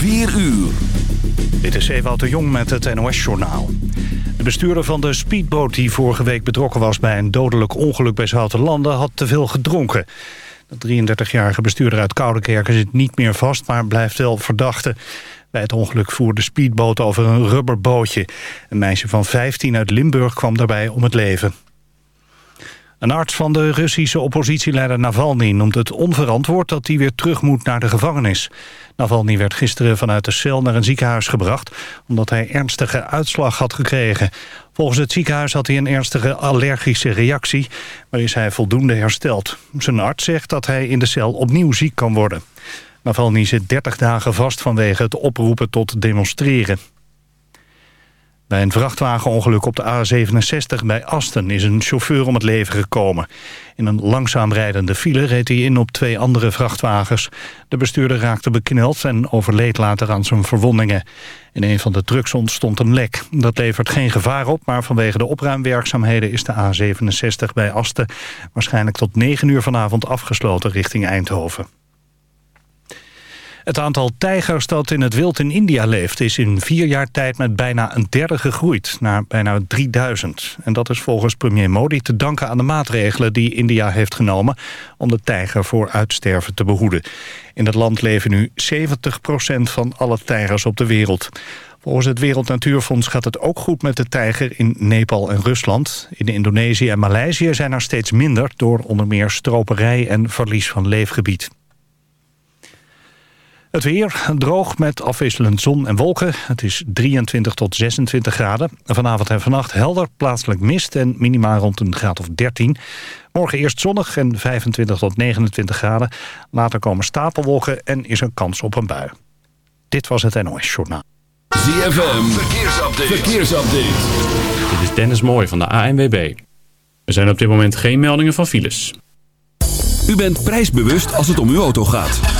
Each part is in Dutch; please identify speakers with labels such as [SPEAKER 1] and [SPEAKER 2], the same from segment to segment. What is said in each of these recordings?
[SPEAKER 1] 4 uur.
[SPEAKER 2] Dit is Ewout de Jong met het NOS-journaal. De bestuurder van de speedboot die vorige week betrokken was... bij een dodelijk ongeluk bij Zoutenlanden had te veel gedronken. De 33-jarige bestuurder uit Koudekerken zit niet meer vast... maar blijft wel verdachte. Bij het ongeluk voerde de speedboot over een rubberbootje. Een meisje van 15 uit Limburg kwam daarbij om het leven. Een arts van de Russische oppositieleider Navalny noemt het onverantwoord dat hij weer terug moet naar de gevangenis. Navalny werd gisteren vanuit de cel naar een ziekenhuis gebracht omdat hij ernstige uitslag had gekregen. Volgens het ziekenhuis had hij een ernstige allergische reactie, maar is hij voldoende hersteld. Zijn arts zegt dat hij in de cel opnieuw ziek kan worden. Navalny zit 30 dagen vast vanwege het oproepen tot demonstreren. Bij een vrachtwagenongeluk op de A67 bij Asten is een chauffeur om het leven gekomen. In een langzaam rijdende file reed hij in op twee andere vrachtwagens. De bestuurder raakte bekneld en overleed later aan zijn verwondingen. In een van de trucks ontstond een lek. Dat levert geen gevaar op, maar vanwege de opruimwerkzaamheden is de A67 bij Asten waarschijnlijk tot 9 uur vanavond afgesloten richting Eindhoven. Het aantal tijgers dat in het wild in India leeft... is in vier jaar tijd met bijna een derde gegroeid, naar bijna 3000. En dat is volgens premier Modi te danken aan de maatregelen... die India heeft genomen om de tijger voor uitsterven te behoeden. In het land leven nu 70% van alle tijgers op de wereld. Volgens het Wereld Natuurfonds gaat het ook goed met de tijger in Nepal en Rusland. In Indonesië en Maleisië zijn er steeds minder... door onder meer stroperij en verlies van leefgebied. Het weer droog met afwisselend zon en wolken. Het is 23 tot 26 graden. Vanavond en vannacht helder, plaatselijk mist en minimaal rond een graad of 13. Morgen eerst zonnig en 25 tot 29 graden. Later komen stapelwolken en is er kans op een bui. Dit was het NOS Journaal.
[SPEAKER 1] ZFM, verkeersupdate. verkeersupdate.
[SPEAKER 3] Dit is Dennis Mooij van de ANWB. Er zijn op dit moment geen meldingen van files.
[SPEAKER 1] U bent prijsbewust als het om uw auto gaat.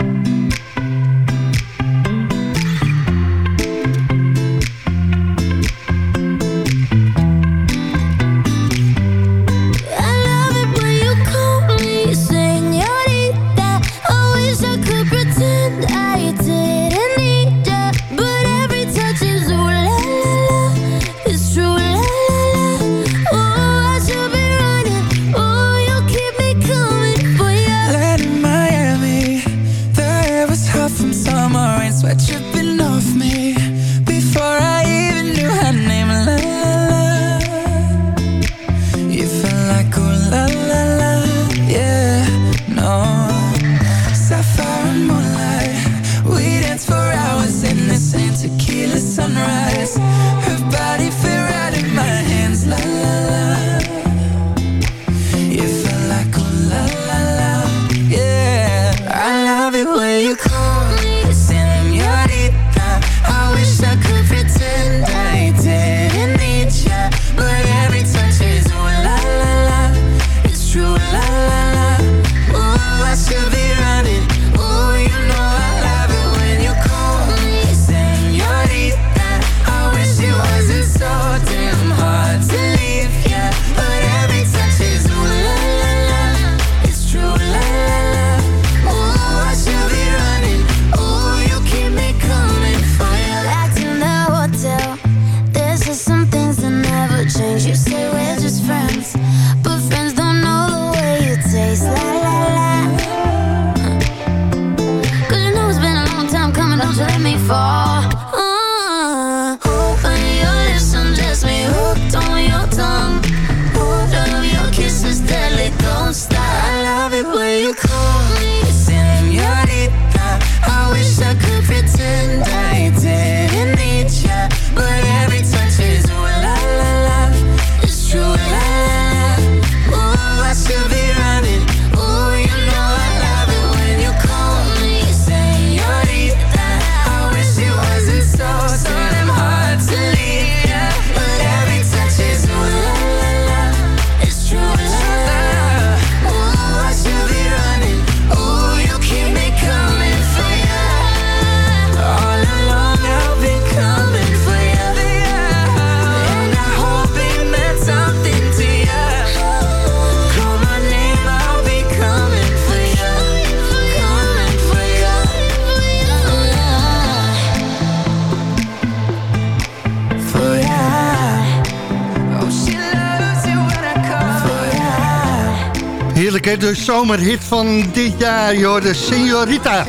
[SPEAKER 4] De zomerhit van dit jaar, joh, de Señorita.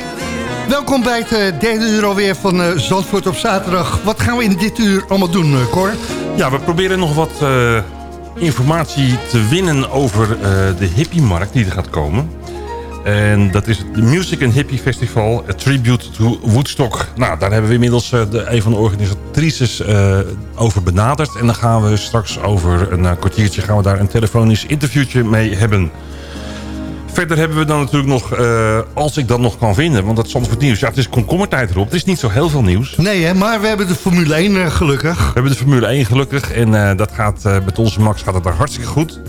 [SPEAKER 4] Welkom bij het eh, derde uur alweer van eh, Zandvoort op zaterdag. Wat gaan we in dit uur allemaal doen, eh, Cor?
[SPEAKER 5] Ja, we proberen nog wat informatie te winnen over eh, de hippie-markt die er gaat komen. En dat is het Music and Hippie Festival, a tribute to Woodstock. Nou, daar hebben we inmiddels de, een van de organisatrices over benaderd. En dan gaan we straks over een kwartiertje gaan we daar een telefonisch interviewtje mee hebben. Verder hebben we dan natuurlijk nog, eh, als ik dat nog kan vinden... want dat is Zandvoort nieuws. Ja, het is komkommertijd erop. Het is niet zo heel veel nieuws.
[SPEAKER 4] Nee, hè, maar we hebben de Formule 1 eh, gelukkig.
[SPEAKER 5] We hebben de Formule 1 gelukkig. En eh, dat gaat, met onze Max gaat het daar hartstikke goed.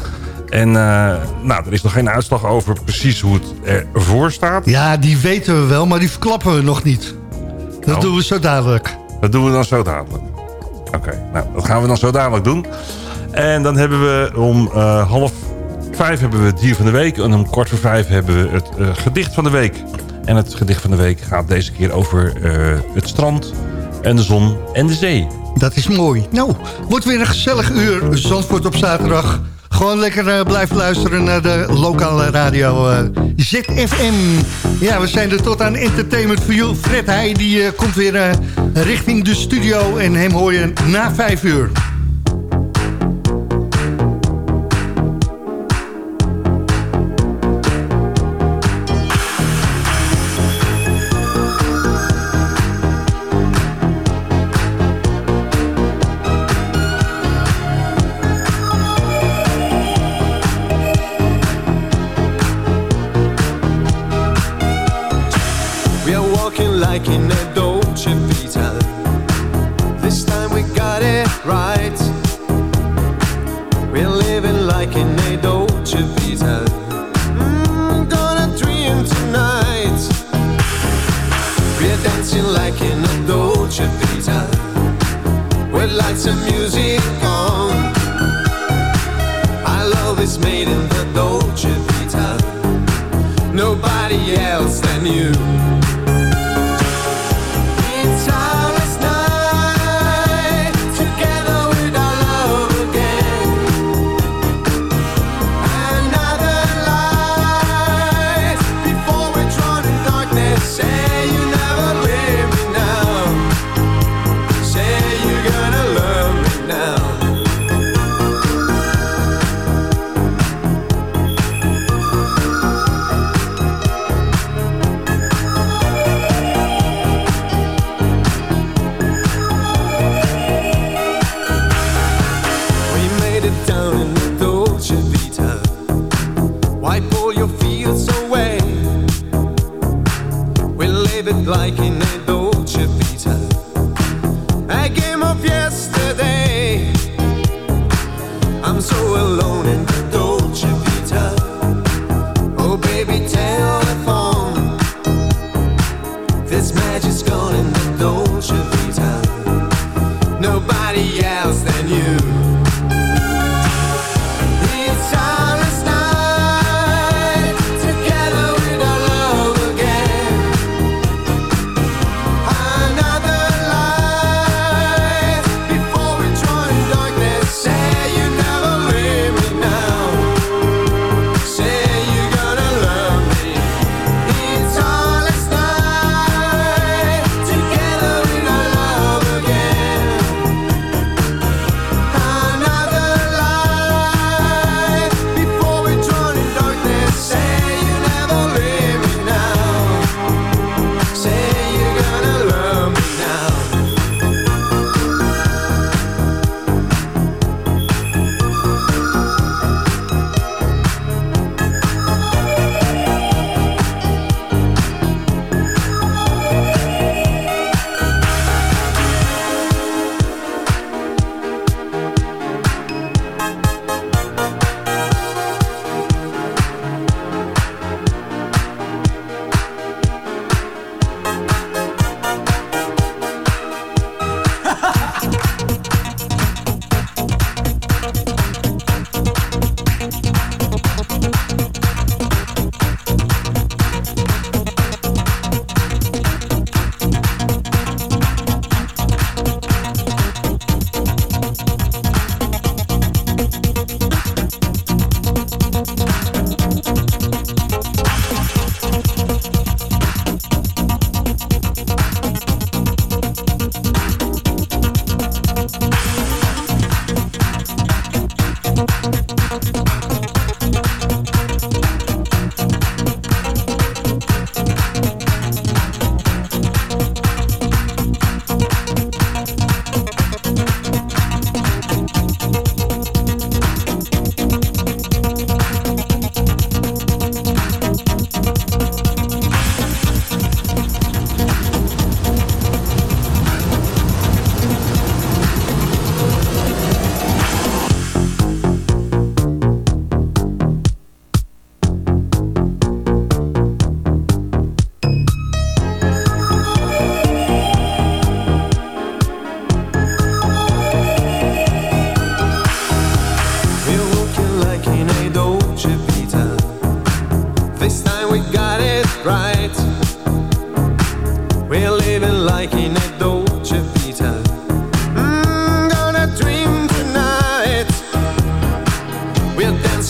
[SPEAKER 5] En nou, er is nog geen uitslag over precies hoe het ervoor staat.
[SPEAKER 4] Ja, die weten we wel, maar die verklappen we nog niet. Dat
[SPEAKER 5] Oh.
[SPEAKER 4] doen we zo dadelijk.
[SPEAKER 5] Dat doen we dan zo dadelijk. Oké, nou, dat gaan we dan zo dadelijk doen. En dan hebben we om half vijf hebben we het dier van de week. En om kwart voor vijf hebben we het eh, gedicht van de week. En het gedicht van de week gaat deze keer over eh, het strand en de zon en de zee.
[SPEAKER 4] Dat is mooi. Nou, wordt weer een gezellig uur Zandvoort op zaterdag. Gewoon lekker eh, blijven luisteren naar de lokale radio ZFM. Ja, we zijn er tot aan Entertainment for You. Fred Heij die, komt weer richting de studio en hem hoor je na vijf uur.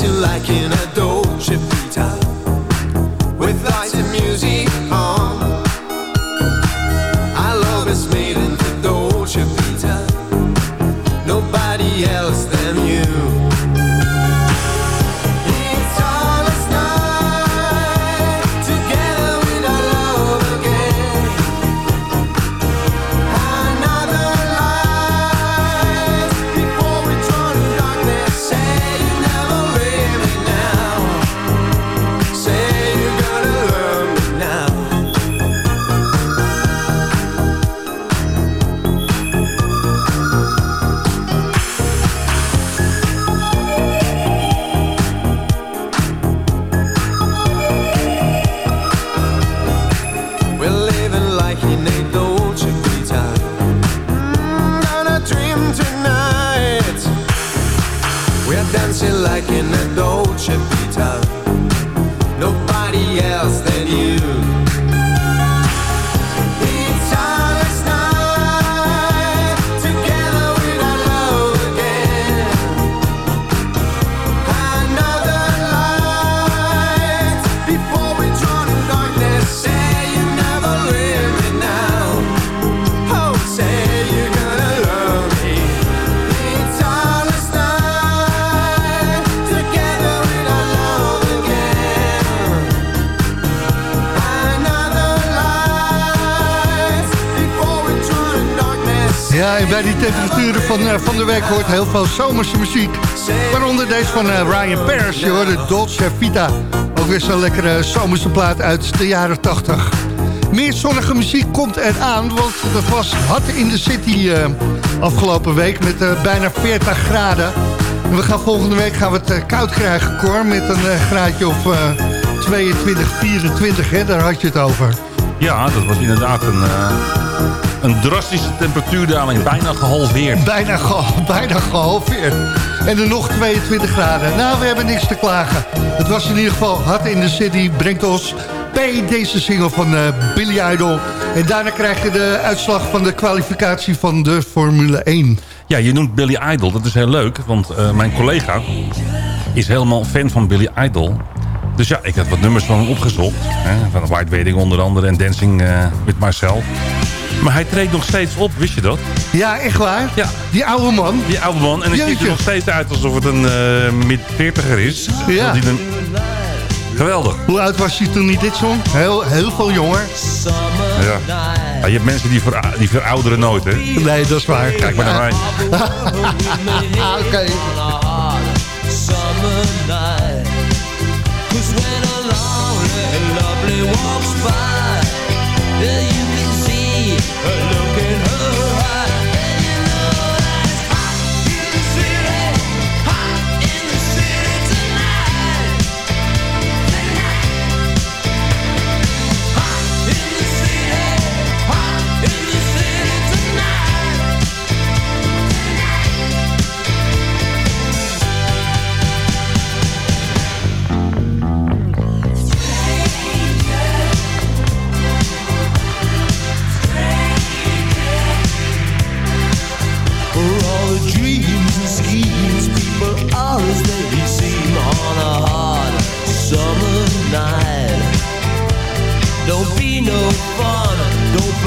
[SPEAKER 6] you like in a
[SPEAKER 4] dough chip van, eh, van de week hoort heel veel zomerse muziek. Waaronder deze van eh, Ryan Paris, je hoorde Dolce Vita. Ook weer zo'n lekkere zomerse plaat uit de jaren 80. Meer zonnige muziek komt eraan, want dat was hot in de city eh, afgelopen week met bijna 40 graden. En we gaan volgende week gaan we het koud krijgen, Cor, met een graadje of eh, 22, 24, hè, daar had je het over.
[SPEAKER 5] Ja, dat was inderdaad een, een drastische temperatuurdaling. Bijna gehalveerd.
[SPEAKER 4] Bijna, ge- bijna gehalveerd. En er nog 22 graden. Nou, we hebben niks te klagen. Het was in ieder geval hard in de city. Brengt ons bij deze single van eh, Billy Idol. En daarna krijg je de uitslag van de kwalificatie van de Formule 1.
[SPEAKER 5] Ja, je noemt Billy Idol. Dat is heel leuk, want eh, mijn collega is helemaal fan van Billy Idol. Dus ja, ik heb wat nummers van hem opgezocht. Hè, van White Wedding onder andere en Dancing eh, with Myself. Maar hij treedt nog steeds op, wist je dat?
[SPEAKER 4] Ja, echt waar?
[SPEAKER 5] Ja.
[SPEAKER 4] Die oude man.
[SPEAKER 5] Die oude man. En hij ziet er nog steeds uit alsof het een eh mid-40er is.
[SPEAKER 4] Ja.
[SPEAKER 5] Een- Geweldig.
[SPEAKER 4] Hoe oud was hij toen hij dit zong? Heel, heel veel jonger.
[SPEAKER 5] Ja. Ja, je hebt mensen die, vera die verouderen nooit, hè?
[SPEAKER 4] Nee, dat is waar.
[SPEAKER 5] Kijk maar naar mij.
[SPEAKER 4] Oké.
[SPEAKER 7] Summer night. 'Cause when a lonely, lovely walks by, Hello.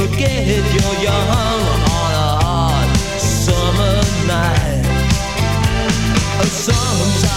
[SPEAKER 7] Forget you're young on a hot summer night. Sometimes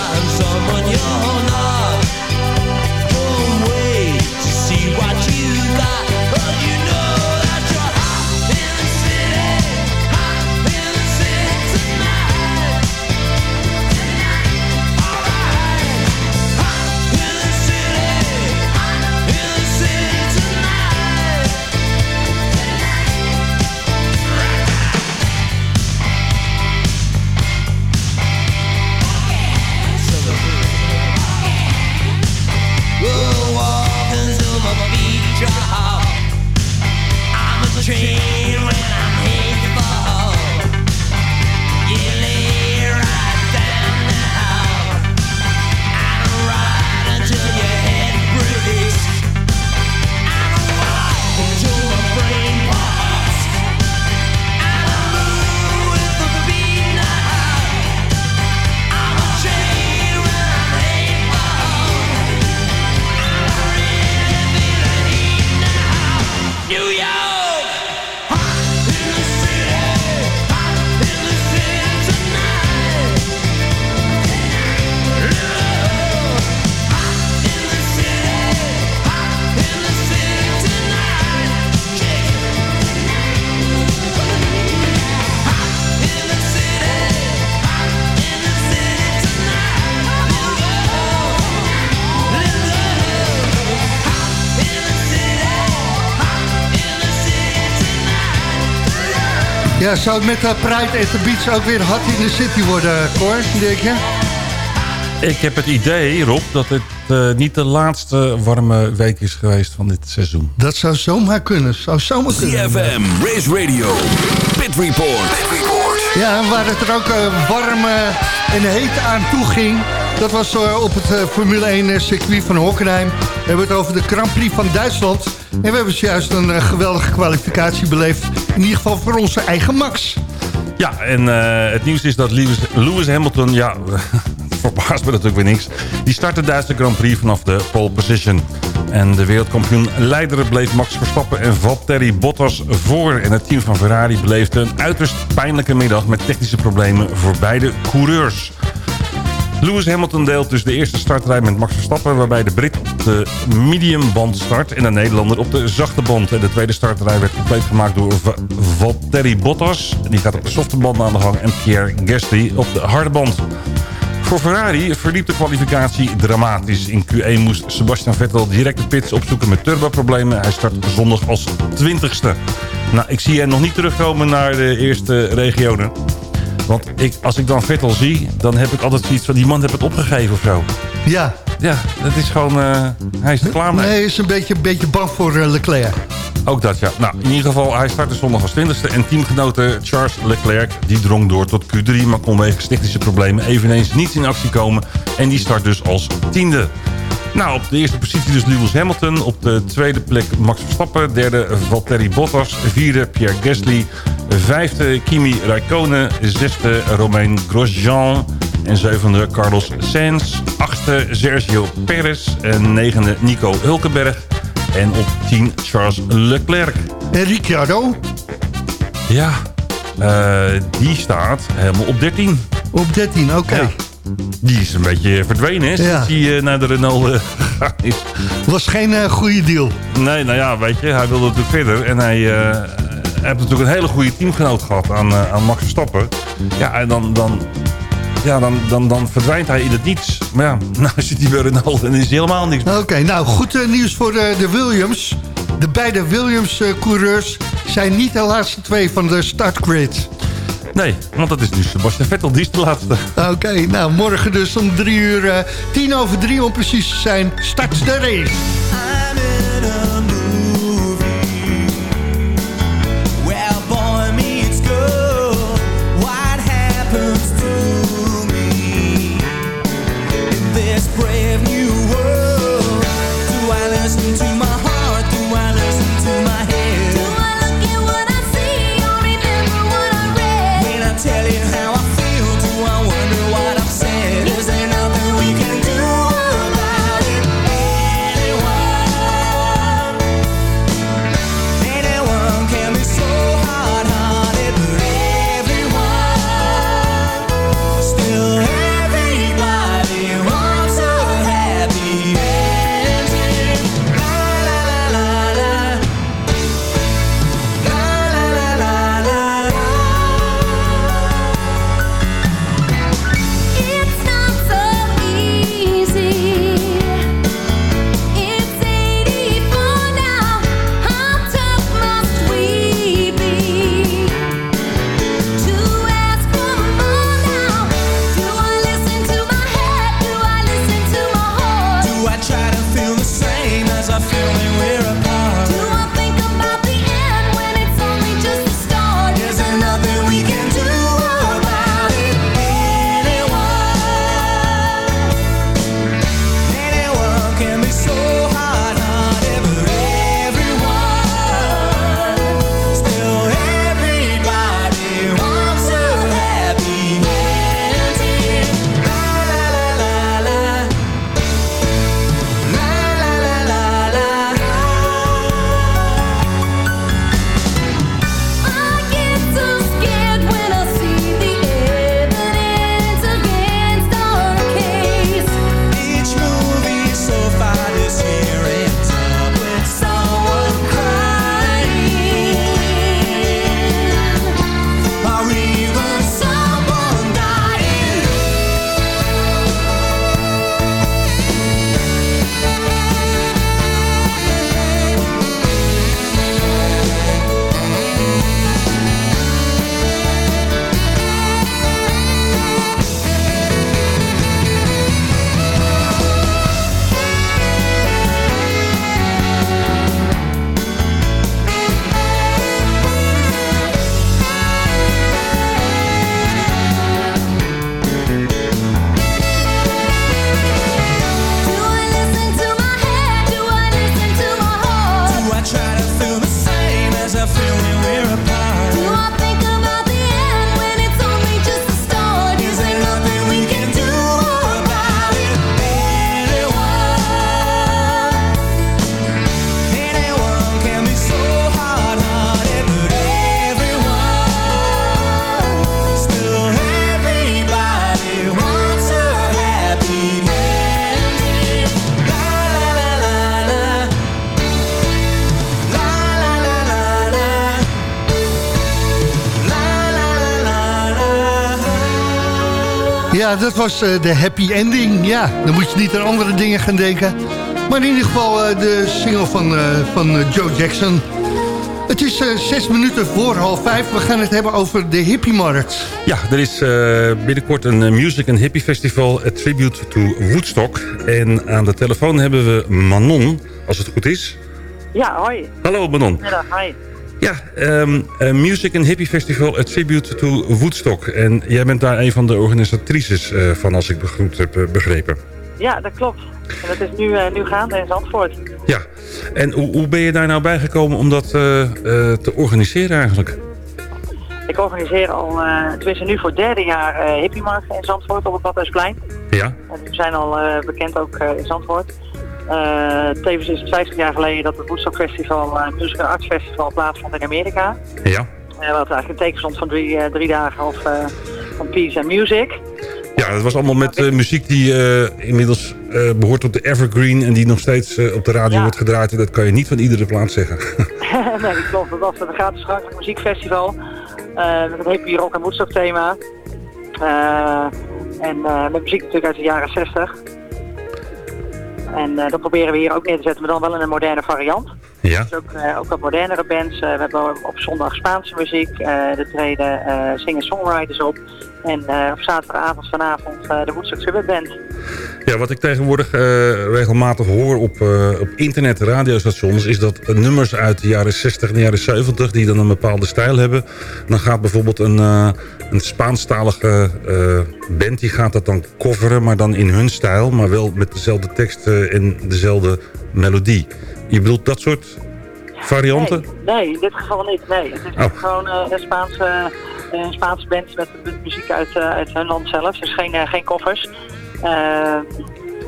[SPEAKER 4] Ja, zou het met uh, Pride at the Beach ook weer hot in the city worden, Cor? Denk je?
[SPEAKER 5] Ik heb het idee, Rob, dat het eh, niet de laatste warme week is geweest van dit seizoen.
[SPEAKER 4] Dat zou zomaar kunnen. Zou zomaar kunnen.
[SPEAKER 1] CFM, Race Radio, Pit Report.
[SPEAKER 4] Ja, waar het er ook eh, warm eh, en heet aan toe ging... dat was eh, op het eh, Formule 1 eh, circuit van Hockenheim. We hebben het over de Grand Prix van Duitsland. En we hebben juist een geweldige kwalificatie beleefd. In ieder geval voor onze eigen Max.
[SPEAKER 5] Ja, en het nieuws is dat Lewis, Lewis Hamilton, ja, verbaast me natuurlijk weer niks. Die start de Duitse Grand Prix vanaf de pole position. En de wereldkampioen leider bleef Max Verstappen en Valtteri Bottas voor. En het team van Ferrari beleefde een uiterst pijnlijke middag met technische problemen voor beide coureurs. Lewis Hamilton deelt dus de eerste startrij met Max Verstappen... waarbij de Brit op de mediumband start en de Nederlander op de zachte band. En de tweede startrij werd compleet gemaakt door Va- Valtteri Bottas. Die gaat op de softe band aan de gang en Pierre Gasly op de harde band. Voor Ferrari verliep de kwalificatie dramatisch. In Q1 moest Sebastian Vettel direct de pits opzoeken met turboproblemen. Hij start zondag als 20ste. Nou, ik zie hem nog niet terugkomen naar de eerste regionen. Want ik, als ik dan Vettel zie, dan heb ik altijd zoiets van... die man heeft het opgegeven of zo.
[SPEAKER 4] Ja.
[SPEAKER 5] Ja, dat is gewoon... eh, hij is er klaar mee.
[SPEAKER 4] Nee, hij is een beetje, beetje bang voor eh, Leclerc.
[SPEAKER 5] Ook dat, ja. Nou, in ieder geval, hij startte zondag als 20ste. En teamgenote Charles Leclerc, die drong door tot Q3... maar kon wegens technische problemen eveneens niet in actie komen. En die start dus als tiende. Nou, op de eerste positie dus Lewis Hamilton. Op de tweede plek Max Verstappen. Derde Valtteri Bottas. Vierde Pierre Gasly. Vijfde Kimi Raikkonen. Zesde Romain Grosjean. En zevende Carlos Sainz. Achtste Sergio Perez. En negende Nico Hulkenberg. En op 10 Charles Leclerc.
[SPEAKER 4] En Ricciardo?
[SPEAKER 5] Ja, eh, die staat helemaal op 13.
[SPEAKER 4] Op 13, oké.
[SPEAKER 5] Ja. Die is een beetje verdwenen, hè,
[SPEAKER 4] Ja.
[SPEAKER 5] sinds hij eh, naar de Renault eh, gegaan is.
[SPEAKER 4] Was geen eh, goede deal.
[SPEAKER 5] Nee, nou ja, weet je, hij wilde natuurlijk verder. En hij heeft natuurlijk een hele goede teamgenoot gehad aan, aan Max Verstappen. Ja, en dan, dan, ja, dan, dan, dan verdwijnt hij in het niets. Maar ja, nou zit hij bij Renault en is helemaal niks.
[SPEAKER 4] Oké, nou goed nieuws voor de Williams. De beide Williams-coureurs zijn niet de laatste twee van de startgrid.
[SPEAKER 5] Nee, want dat is nu Sebastian Vettel, die is de laatste.
[SPEAKER 4] Oké, nou morgen dus om drie uur, eh, tien over drie om precies te zijn, start de race. Ja, dat was eh, de happy ending. Ja, dan moet je niet aan andere dingen gaan denken. Maar in ieder geval eh, de single van, eh, van Joe Jackson. Het is eh, zes minuten voor half vijf. We gaan het hebben over de hippiemarkt.
[SPEAKER 5] Ja, er is eh, binnenkort een Music and Hippie Festival, a tribute to Woodstock. En aan de telefoon hebben we Manon, als het goed is.
[SPEAKER 8] Ja, hoi.
[SPEAKER 5] Hallo Manon.
[SPEAKER 8] Middag, hi.
[SPEAKER 5] Ja, ehm, eh, Music and Hippie Festival, a tribute to Woodstock. En jij bent daar een van de organisatrices eh, van, als ik goed heb eh, begrepen.
[SPEAKER 8] Ja, dat klopt. En dat is nu, nu gaande in Zandvoort.
[SPEAKER 5] Ja, en hoe, hoe ben je daar nou bijgekomen om dat te organiseren eigenlijk?
[SPEAKER 8] Ik organiseer al, eh tenminste nu voor het derde jaar, eh hippiemarkt in Zandvoort op het Badhuisplein.
[SPEAKER 5] Ja,
[SPEAKER 8] En we zijn al bekend ook in Zandvoort. Eh, tevens is het 50 jaar geleden dat het Woodstock Festival, eh Music Arts Festival, plaatsvond in Amerika.
[SPEAKER 5] ja.
[SPEAKER 8] Eh, wat eigenlijk een teken stond van drie, drie dagen of, van peace and music.
[SPEAKER 5] Ja, dat was allemaal met muziek die inmiddels eh, behoort tot de evergreen... en die nog steeds op de radio
[SPEAKER 8] Ja.
[SPEAKER 5] wordt gedraaid. En dat kan je niet van iedere plaats zeggen.
[SPEAKER 8] nee, dat klopt. Dat was een gratis toegankelijk muziekfestival. met een hippie rock en Woodstock thema. En met muziek natuurlijk uit de jaren 60. En eh, dat proberen we hier ook neer te zetten, maar dan wel in een moderne variant.
[SPEAKER 5] ja,
[SPEAKER 8] Dus ook, eh, ook wat modernere bands. Eh, we hebben op zondag Spaanse muziek. er treden singer-songwriters op. En op zaterdagavond vanavond de Woodstock Summit Band.
[SPEAKER 5] Ja, wat ik tegenwoordig eh, regelmatig hoor op, eh, op internet, radiostations... is dat nummers uit de jaren 60 en de jaren 70 die dan een bepaalde stijl hebben... dan gaat bijvoorbeeld een, eh, een Spaanstalige band... die gaat dat dan coveren, maar dan in hun stijl... maar wel met dezelfde tekst en dezelfde melodie. Je bedoelt dat soort varianten?
[SPEAKER 8] Nee, nee, in dit geval niet. Nee, het is
[SPEAKER 5] Oh.
[SPEAKER 8] gewoon een Spaanse, een Spaanse band met, muziek uit, uit hun land zelf. Dus geen, geen koffers. Eh,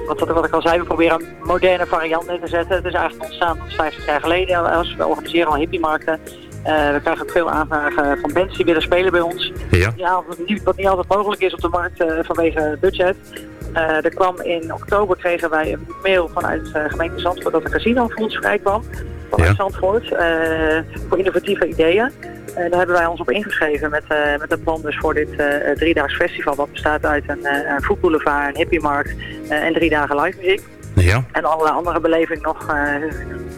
[SPEAKER 8] wat, wat, ik al zei, we proberen een moderne variant neer te zetten. Het is eigenlijk ontstaan tot 50 jaar geleden. Als we organiseren al hippiemarkten. Eh we krijgen ook veel aanvragen van bands die willen spelen bij ons.
[SPEAKER 5] Ja.
[SPEAKER 8] Ja, wat niet, wat niet altijd mogelijk is op de markt eh, vanwege budget. Er kwam in oktober kregen wij een mail vanuit gemeente Zandvoort dat er casinofonds vrij kwam. Vanuit
[SPEAKER 5] Ja.
[SPEAKER 8] Zandvoort voor innovatieve ideeën. En daar hebben wij ons op ingeschreven met, eh, met een plan dus voor dit eh, driedaags festival. Dat bestaat uit een, eh een foodboulevard, een hippiemarkt en drie dagen live muziek.
[SPEAKER 5] Ja,
[SPEAKER 8] En allerlei andere beleving nog.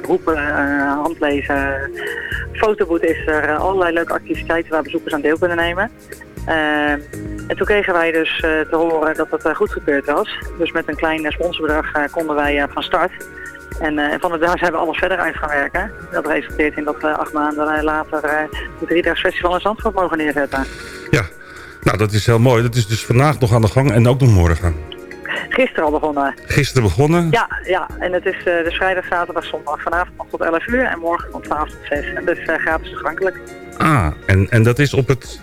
[SPEAKER 8] roepen, handlezen, fotoboot is er. allerlei leuke activiteiten waar bezoekers aan deel kunnen nemen. En toen kregen wij dus te horen dat het uh, goedgekeurd was. Dus met een klein sponsorbedrag konden wij van start. En eh, van daar zijn we alles verder uit gaan werken. Dat resulteert in dat we acht maanden later eh het driedaags festival in Zandvoort mogen neerzetten.
[SPEAKER 5] ja. Nou, dat is heel mooi. Dat is dus vandaag nog aan de gang en ook nog morgen.
[SPEAKER 8] Gisteren al begonnen.
[SPEAKER 5] Gisteren begonnen.
[SPEAKER 8] Ja, ja, en het is eh dus vrijdag, zaterdag, zondag. Vanavond nog tot 11 uur en morgen van 12 tot 6. En dus eh, gratis toegankelijk.
[SPEAKER 5] Ah, en, en dat is op het...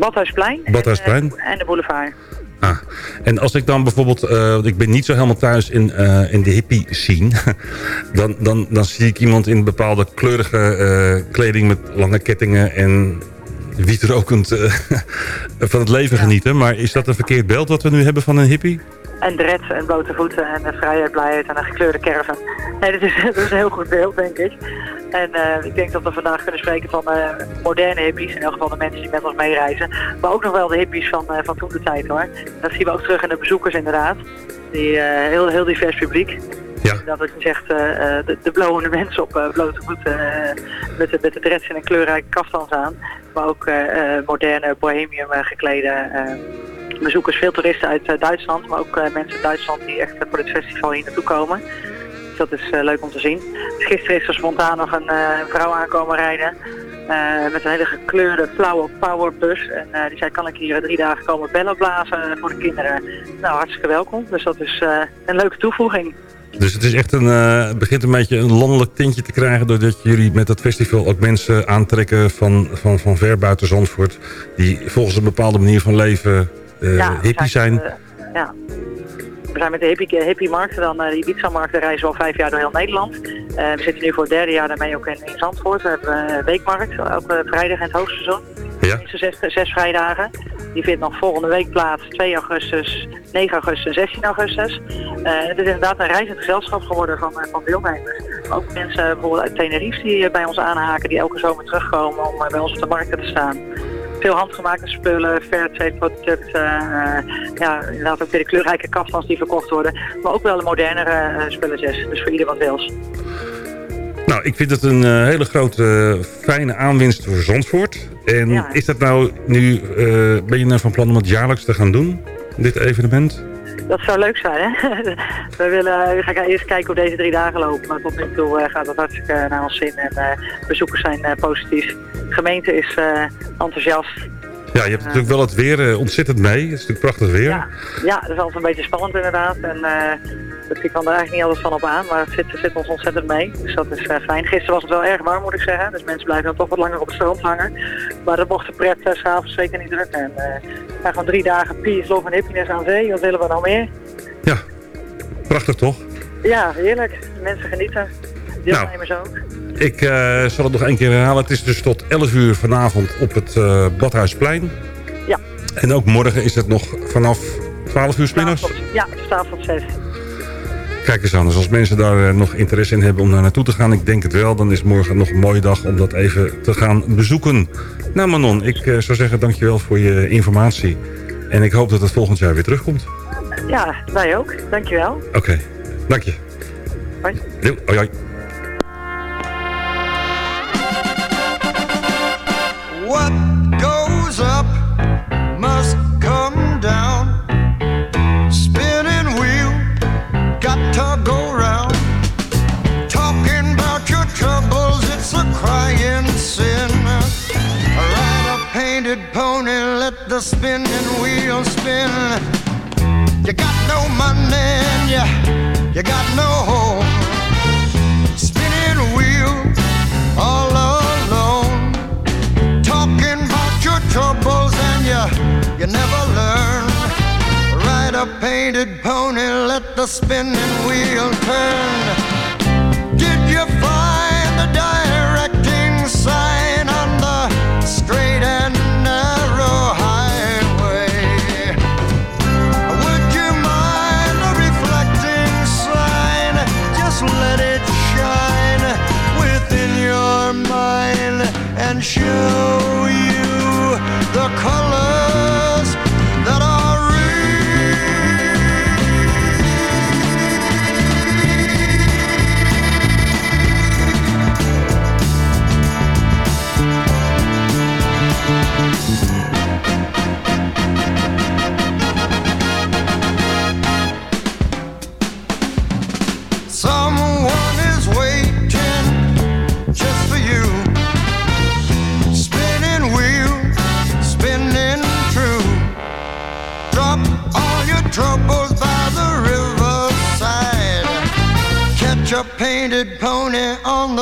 [SPEAKER 8] Badhuisplein.
[SPEAKER 5] Badhuisplein.
[SPEAKER 8] En, en de boulevard.
[SPEAKER 5] Ah, en als ik dan bijvoorbeeld, eh, want ik ben niet zo helemaal thuis in, eh, in de hippie scene, dan, dan, dan zie ik iemand in bepaalde kleurige eh, kleding met lange kettingen en wietrokend van het leven genieten. Maar is dat een verkeerd beeld wat we nu hebben van een hippie?
[SPEAKER 8] En dreads en blote voeten en eh, vrijheid, blijheid en een gekleurde caravan. Nee, dat is, dat is een heel goed beeld, denk ik. En eh, ik denk dat we vandaag kunnen spreken van eh, moderne hippies. In elk geval de mensen die met ons meereizen. Maar ook nog wel de hippies van, van toen de tijd, hoor. Dat zien we ook terug in de bezoekers, inderdaad. Die, heel, heel divers publiek.
[SPEAKER 5] Ja.
[SPEAKER 8] Dat het zegt, de, de blowende mensen op blote voeten met, de, met de dreads en een kleurrijke kaftans aan. Maar ook moderne bohemium geklede bezoekers. Veel toeristen uit eh, Duitsland, maar ook eh, mensen uit Duitsland die echt eh, voor dit festival hier naartoe komen. Dus dat is leuk om te zien. Gisteren is er spontaan nog een vrouw aankomen rijden. met een hele gekleurde flauwe powerbus. En die zei, kan ik hier drie dagen komen bellen blazen voor de kinderen? Nou, hartstikke welkom. Dus dat is een leuke toevoeging.
[SPEAKER 5] Dus het is echt een, begint een beetje een landelijk tintje te krijgen... doordat jullie met dat festival ook mensen aantrekken van, van, van ver buiten Zandvoort... die volgens een bepaalde manier van leven
[SPEAKER 8] Ja, we
[SPEAKER 5] hippie zijn.
[SPEAKER 8] eh, ja. We zijn met de hippie, hippie markten, dan eh, de Ibiza-markten reizen we al vijf jaar door heel Nederland. Eh, we zitten nu voor het derde jaar daarmee ook in, in Zandvoort. We hebben een weekmarkt, elke vrijdag in het hoogseizoen.
[SPEAKER 5] Ja.
[SPEAKER 8] Zes, zes vrijdagen. Die vindt nog volgende week plaats, 2 augustus, 9 augustus en 16 augustus. Eh, het is inderdaad een reizend gezelschap geworden van, eh, van deelnemers. Ook mensen bijvoorbeeld uit Tenerife die eh, bij ons aanhaken, die elke zomer terugkomen om eh, bij ons op de markten te staan. Veel handgemaakte spullen, fair producten. eh, ja, inderdaad ook weer de kleurrijke kaftans die verkocht worden. Maar ook wel de modernere eh, spulletjes. Dus voor ieder wat wils.
[SPEAKER 5] Nou, ik vind het een eh, hele grote, eh, fijne aanwinst voor Zandvoort. En
[SPEAKER 8] Ja.
[SPEAKER 5] is dat nou nu, eh, ben je nou van plan om het jaarlijks te gaan doen, dit evenement?
[SPEAKER 8] Dat zou leuk zijn, hè? we, willen, we gaan eerst kijken hoe deze drie dagen lopen. Maar tot nu toe eh, gaat het hartstikke naar ons zin. En eh, bezoekers zijn eh, positief. De gemeente is enthousiast.
[SPEAKER 5] Ja, je hebt natuurlijk wel het weer ontzettend mee. Het is natuurlijk prachtig weer.
[SPEAKER 8] Ja, ja, dat is altijd een beetje spannend inderdaad. En uh, ik kan er eigenlijk niet altijd van op aan, maar het zit, zit ons ontzettend mee. Dus dat is uh, fijn. Gisteren was het wel erg warm moet ik zeggen. Dus mensen blijven dan toch wat langer op het strand hangen. Maar dat mocht de pret uh, s'avonds zeker niet drukken. En uh, ja, gewoon drie dagen peace, love en happiness aan zee. Wat willen we nou meer?
[SPEAKER 5] Ja, prachtig toch?
[SPEAKER 8] Ja, heerlijk. Mensen genieten. Deelnemers nou. ook.
[SPEAKER 5] Ik zal het nog één keer herhalen. Het is dus tot 11 uur vanavond op het Badhuisplein.
[SPEAKER 8] Ja.
[SPEAKER 5] En ook morgen is het nog vanaf 12 uur middags?
[SPEAKER 8] Ja, tot avond 6.
[SPEAKER 5] Kijk eens aan, dus als mensen daar uh, nog interesse in hebben om daar naartoe te gaan... ik denk het wel, dan is morgen nog een mooie dag om dat even te gaan bezoeken. Nou Manon, ik zou zeggen dankjewel voor je informatie. En ik hoop dat het volgend jaar weer terugkomt.
[SPEAKER 8] Ja, wij ook. Dankjewel.
[SPEAKER 5] Oké, okay. dank je.
[SPEAKER 8] Hoi.
[SPEAKER 5] Hoi, hoi.
[SPEAKER 6] You got no money and you, you got no home. Spinning wheel, all alone talking about your troubles and you you never learn. Ride a painted pony, let the spinning wheel turn. Did you find the directing you the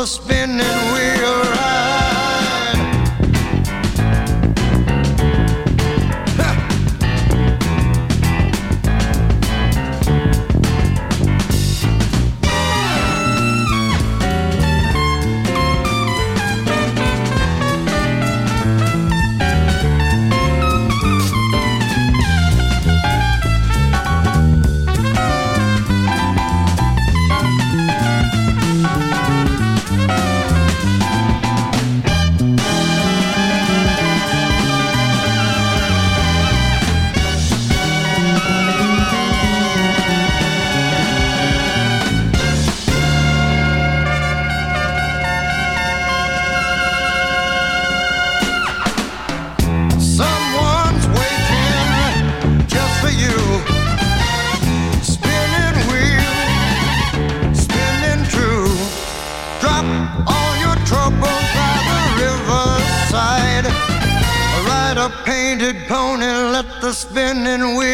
[SPEAKER 6] spinning wheel spinning wheel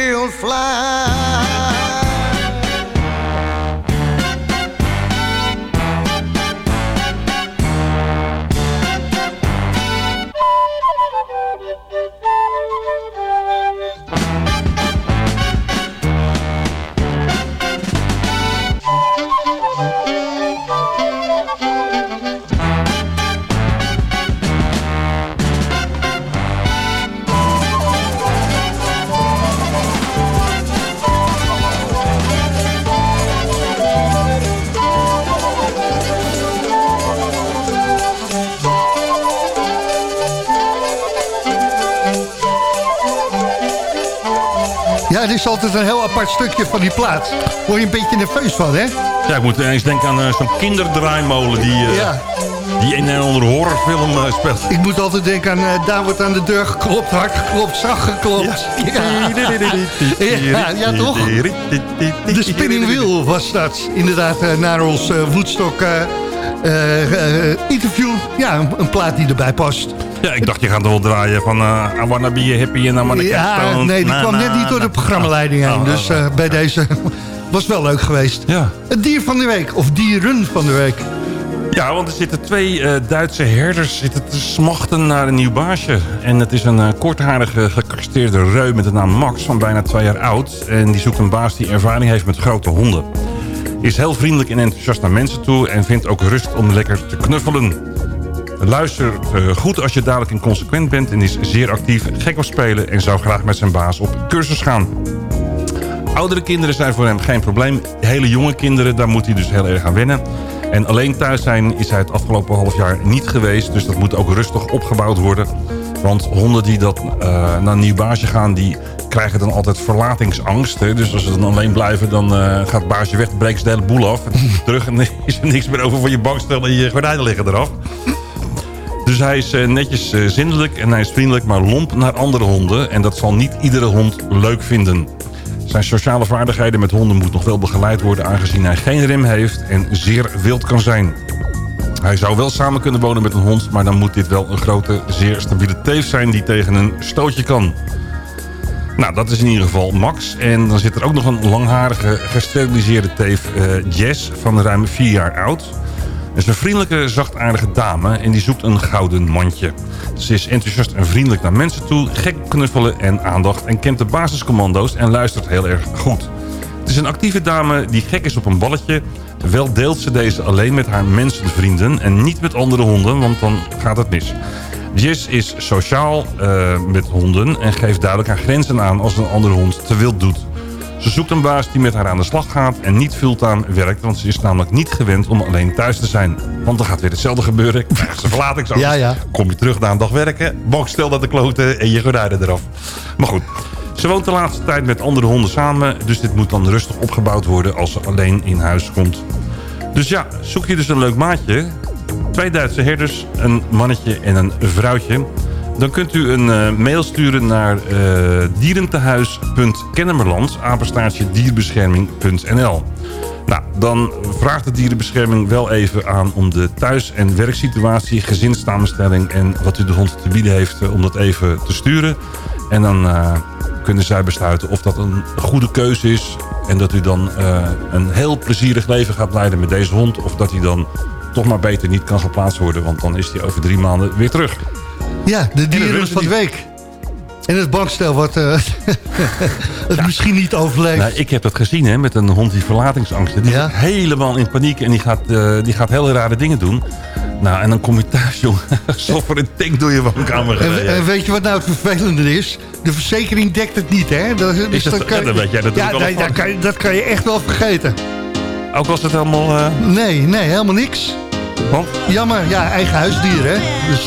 [SPEAKER 4] van die plaat. Word je een beetje nerveus van, hè?
[SPEAKER 5] Ja, ik moet ineens denken aan eh, zo'n kinderdraaimolen die, eh,
[SPEAKER 4] Ja.
[SPEAKER 5] die in een andere horrorfilm eh, speelt.
[SPEAKER 4] Ik moet altijd denken aan, daar wordt aan de deur geklopt, hard geklopt, zacht geklopt. Ja, ja, ja, toch? De spinning wheel was dat. Inderdaad, naar ons Woodstock interview. Ja, een, een plaat die erbij past.
[SPEAKER 5] Ja, ik dacht je gaat er wel draaien van uh, I wanna be a hippie en I wanna
[SPEAKER 4] Ja, nee, die
[SPEAKER 5] Na,
[SPEAKER 4] kwam
[SPEAKER 5] na,
[SPEAKER 4] net niet door de programmaleiding heen.
[SPEAKER 5] Oh,
[SPEAKER 4] Dus
[SPEAKER 5] oh, oh.
[SPEAKER 4] eh, bij deze was wel leuk geweest.
[SPEAKER 5] Ja.
[SPEAKER 4] Het dier van de week, of dieren van de week.
[SPEAKER 5] Ja, want er zitten twee eh, Duitse herders zitten te smachten naar een nieuw baasje. En het is een eh, kortharige gecastreerde reu met de naam Max van bijna twee jaar oud. En die zoekt een baas die ervaring heeft met grote honden. Is heel vriendelijk en enthousiast naar mensen toe en vindt ook rust om lekker te knuffelen. Luistert eh, goed als je dadelijk inconsequent bent en is zeer actief, gek op spelen... en zou graag met zijn baas op cursus gaan. Oudere kinderen zijn voor hem geen probleem. Hele jonge kinderen, daar moet hij dus heel erg aan wennen. En alleen thuis zijn is hij het afgelopen half jaar niet geweest. Dus dat moet ook rustig opgebouwd worden. Want honden die dat, eh, naar een nieuw baasje gaan... die krijgen dan altijd verlatingsangst. Hè? Dus als ze dan alleen blijven, dan eh, gaat het baasje weg... breekt ze de hele boel af. Terug en is er niks meer over voor je bankstel... en je gordijnen liggen eraf. Dus hij is eh, netjes eh, zindelijk en hij is vriendelijk, maar lomp naar andere honden. En dat zal niet iedere hond leuk vinden. Zijn sociale vaardigheden met honden moet nog wel begeleid worden... aangezien hij geen rem heeft en zeer wild kan zijn. Hij zou wel samen kunnen wonen met een hond... maar dan moet dit wel een grote, zeer stabiele teef zijn... die tegen een stootje kan. Nou, dat is in ieder geval Max. En dan zit er ook nog een langharige, gesteriliseerde teef eh, Jess... van ruim vier jaar oud. Is een vriendelijke, zachtaardige dame en die zoekt een gouden mandje. Ze is enthousiast en vriendelijk naar mensen toe, gek knuffelen en aandacht... en kent de basiscommando's en luistert heel erg goed. Het is een actieve dame die gek is op een balletje. Wel deelt ze deze alleen met haar mensenvrienden en niet met andere honden, want dan gaat het mis. Jess is sociaal eh, met honden en geeft duidelijk haar grenzen aan als een andere hond te wild doet. Ze zoekt een baas die met haar aan de slag gaat en niet fulltime werkt... want ze is namelijk niet gewend om alleen thuis te zijn. Want dan gaat weer hetzelfde gebeuren. Ze verlatingsangst.
[SPEAKER 4] Ja, ja.
[SPEAKER 5] Kom je terug na een dag werken, bankstel dat de kloten en je gordijnen eraf. Maar goed, ze woont de laatste tijd met andere honden samen... dus dit moet dan rustig opgebouwd worden als ze alleen in huis komt. Dus ja, zoek je dus een leuk maatje... twee Duitse herders, een mannetje en een vrouwtje... Dan kunt u een eh, mail sturen naar eh dierentehuis.kennemerland, dierbescherming.nl. Nou, dan vraagt de dierenbescherming wel even aan om de thuis- en werksituatie, gezinssamenstelling en wat u de hond te bieden heeft, eh, om dat even te sturen. En dan kunnen zij besluiten of dat een goede keuze is en dat u dan een heel plezierig leven gaat leiden met deze hond. Of dat hij dan toch maar beter niet kan geplaatst worden, want dan is hij over drie maanden weer terug.
[SPEAKER 4] Ja, de dieren van de week. En het bankstel wat eh, het misschien niet overleeft.
[SPEAKER 5] Nou, ik heb dat gezien hè, met een hond die verlatingsangst heeft. Die
[SPEAKER 4] Ja?
[SPEAKER 5] is helemaal in paniek en die gaat, eh, die gaat hele rare dingen doen. Nou, en dan kom je thuis, jongen. Een tank door je woonkamer
[SPEAKER 4] En, en weet je wat nou het vervelende is? De versekering dekt het niet, hè? Dat, dus
[SPEAKER 5] dat- ja, dan weet jij natuurlijk
[SPEAKER 4] ja,
[SPEAKER 5] wel
[SPEAKER 4] nee,
[SPEAKER 5] van.
[SPEAKER 4] dat, kan je, dat kan je echt wel vergeten.
[SPEAKER 5] Ook was het helemaal... eh,
[SPEAKER 4] Nee, nee, helemaal niks.
[SPEAKER 5] want
[SPEAKER 4] Jammer, ja, eigen huisdier, hè? Dus,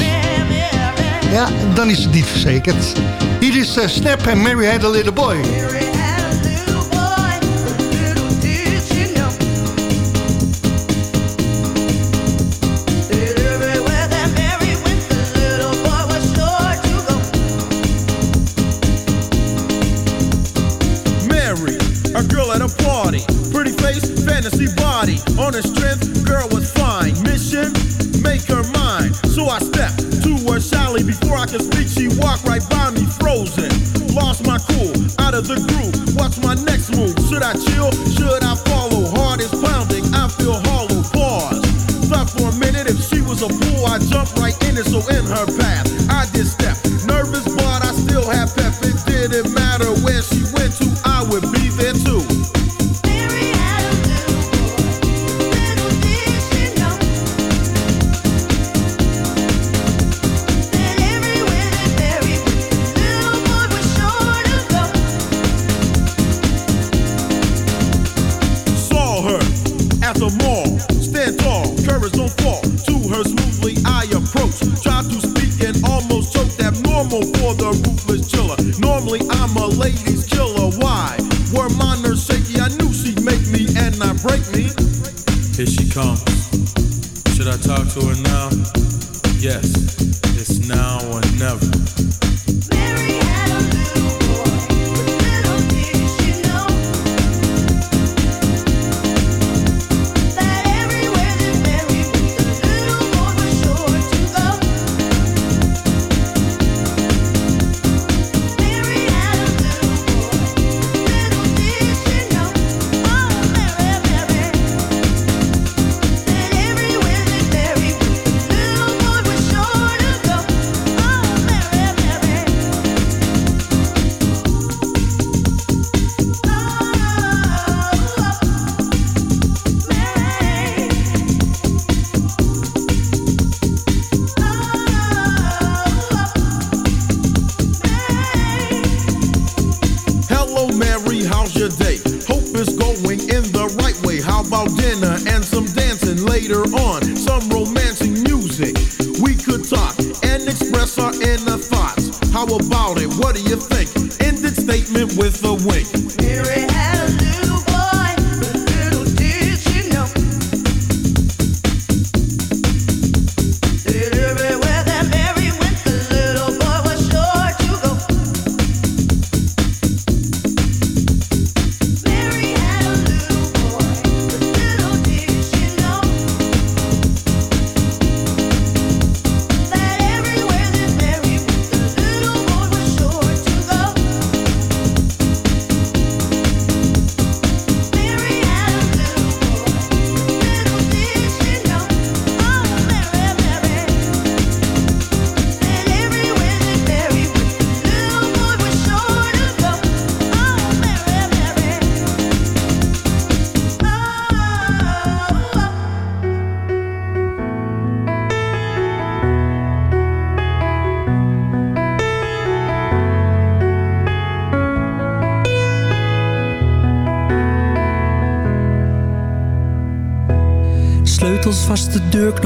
[SPEAKER 4] ja, dan is het niet verzekerd. Hier is eh, Snap en Mary Had a Little Boy.
[SPEAKER 9] Mary, a girl at a party. Pretty face, fantasy body. On strength, girl Before I could speak, she walked right by me, frozen. Lost my cool, out of the groove. What's my next move? Should I chill? Should I follow? Heart is pounding, I feel hollow. Pause. Thought for a minute if she was a fool, I jumped right in it. So in her path, I did step. Nervous, but I still had pep. It didn't matter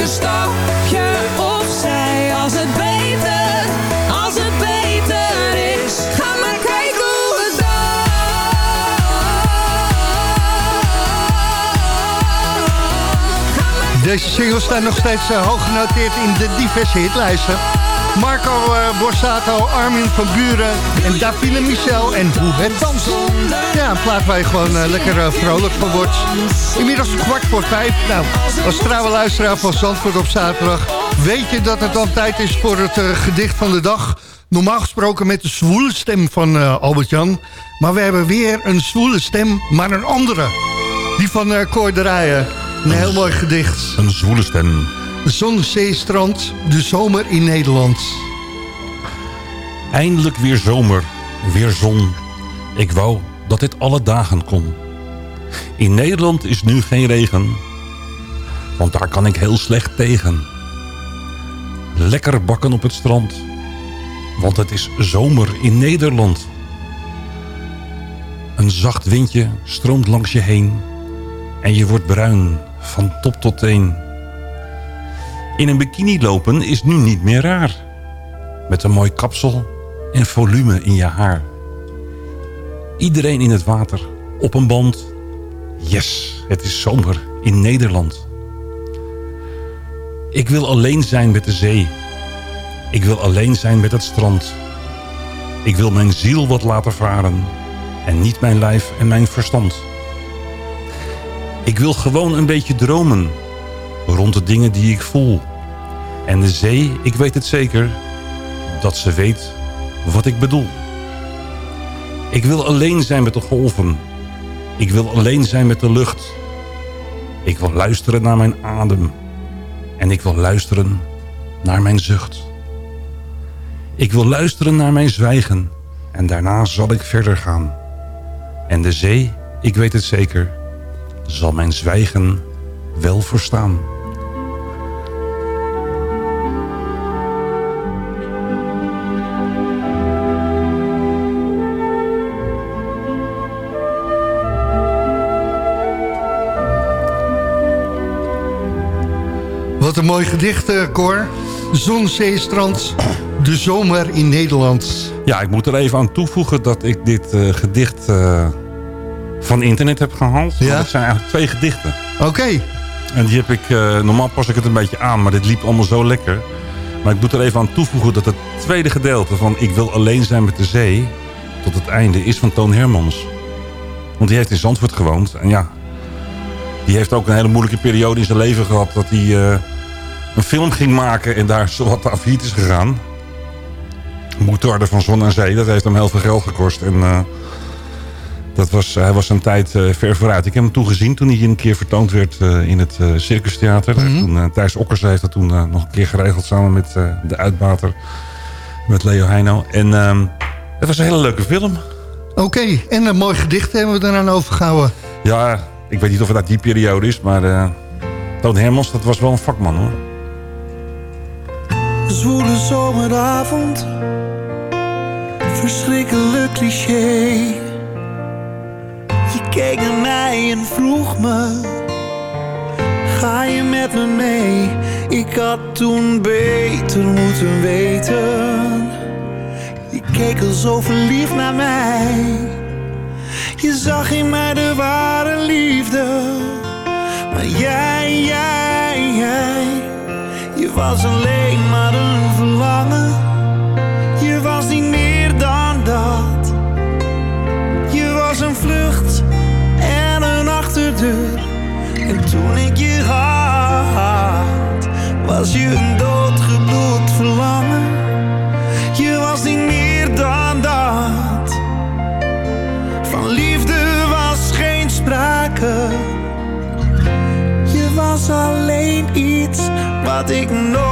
[SPEAKER 10] een stapje opzij. Als het beter, als het beter is. Ga maar kijken hoe het
[SPEAKER 4] Deze singles staan nog steeds eh, hoog genoteerd in de diverse hitlijsten. Marco eh, Borsato, Armin van Buren en Davine Michel en Hoe het danst. Ja, een plaat je gewoon eh, lekker eh, vrolijk van wordt. Inmiddels kwart voor vijf. Nou, als trouwe luisteraar van Zandvoort op zaterdag... weet je dat het dan tijd is voor het gedicht van de dag. Normaal gesproken met de zwoele stem van Albert-Jan. Maar we hebben weer een zwoele stem, maar een andere. Die van uh, Cor Draaien. Een heel mooi gedicht.
[SPEAKER 5] Een zwoele stem.
[SPEAKER 4] Zon, zee, strand, de zomer in Nederland.
[SPEAKER 5] Eindelijk weer zomer, weer zon. Ik wou dat dit alle dagen kon. In Nederland is nu geen regen. Want daar kan ik heel slecht tegen. Lekker bakken op het strand. Want het is zomer in Nederland. Een zacht windje stroomt langs je heen. En je wordt bruin van top tot teen. In een bikini lopen is nu niet meer raar. Met een mooi kapsel en volume in je haar. Iedereen in het water, op een band. Yes, het is zomer in Nederland. Ik wil alleen zijn met de zee. Ik wil alleen zijn met het strand. Ik wil mijn ziel wat laten varen. En niet mijn lijf en mijn verstand. Ik wil gewoon een beetje dromen. Rond de dingen die ik voel. En de zee, ik weet het zeker. Dat ze weet wat ik bedoel. Ik wil alleen zijn met de golven. Ik wil alleen zijn met de lucht. Ik wil luisteren naar mijn adem. En ik wil luisteren naar mijn zucht. Ik wil luisteren naar mijn zwijgen. En daarna zal ik verder gaan. En de zee, ik weet het zeker, zal mijn zwijgen wel verstaan.
[SPEAKER 4] Een mooi gedicht, eh, Cor. Zon, zee, strand, de zomer in Nederland.
[SPEAKER 5] Ja, ik moet er even aan toevoegen dat ik dit eh, gedicht eh, van internet heb gehaald.
[SPEAKER 4] Ja?
[SPEAKER 5] Dat zijn eigenlijk twee gedichten.
[SPEAKER 4] Oké.
[SPEAKER 5] En die heb ik, normaal pas ik het een beetje aan, maar dit liep allemaal zo lekker. Maar ik moet er even aan toevoegen dat het tweede gedeelte van Ik wil alleen zijn met de zee... tot het einde is van Toon Hermans. Want die heeft in Zandvoort gewoond. En ja, die heeft ook een hele moeilijke periode in zijn leven gehad... dat hij een film ging maken en daar zowat de afhiet is gegaan. Moetarde van Zon en Zee, dat heeft hem heel veel geld gekost. En eh, dat was, hij was een tijd eh, ver vooruit. Ik heb hem toen gezien toen hij een keer vertoond werd eh, in het Circus Theater. toen, eh, Thijs Okkers heeft dat toen nog een keer geregeld samen met de uitbater. Met Leo Heino. En ehm, het was een hele leuke film.
[SPEAKER 4] Oké, en een mooi gedicht hebben we eraan overgehouden.
[SPEAKER 5] Ja, ik weet niet of het uit die periode is, maar Toon Hermans, dat was wel een vakman hoor.
[SPEAKER 11] Zwoele zomeravond, verschrikkelijk cliché. Je keek naar mij en vroeg me, ga je met me mee? Ik had toen beter moeten weten. Je keek al zo verliefd naar mij. Je zag in mij de ware liefde. Maar jij, jij, jij je was alleen maar een verlangen. Je was niet meer dan dat. Je was een vlucht en een achterdeur. En toen ik je had, was je een doodgebloed verlangen. Je was niet meer dan dat. Van liefde was geen sprake. Je was alleen wat ik nodig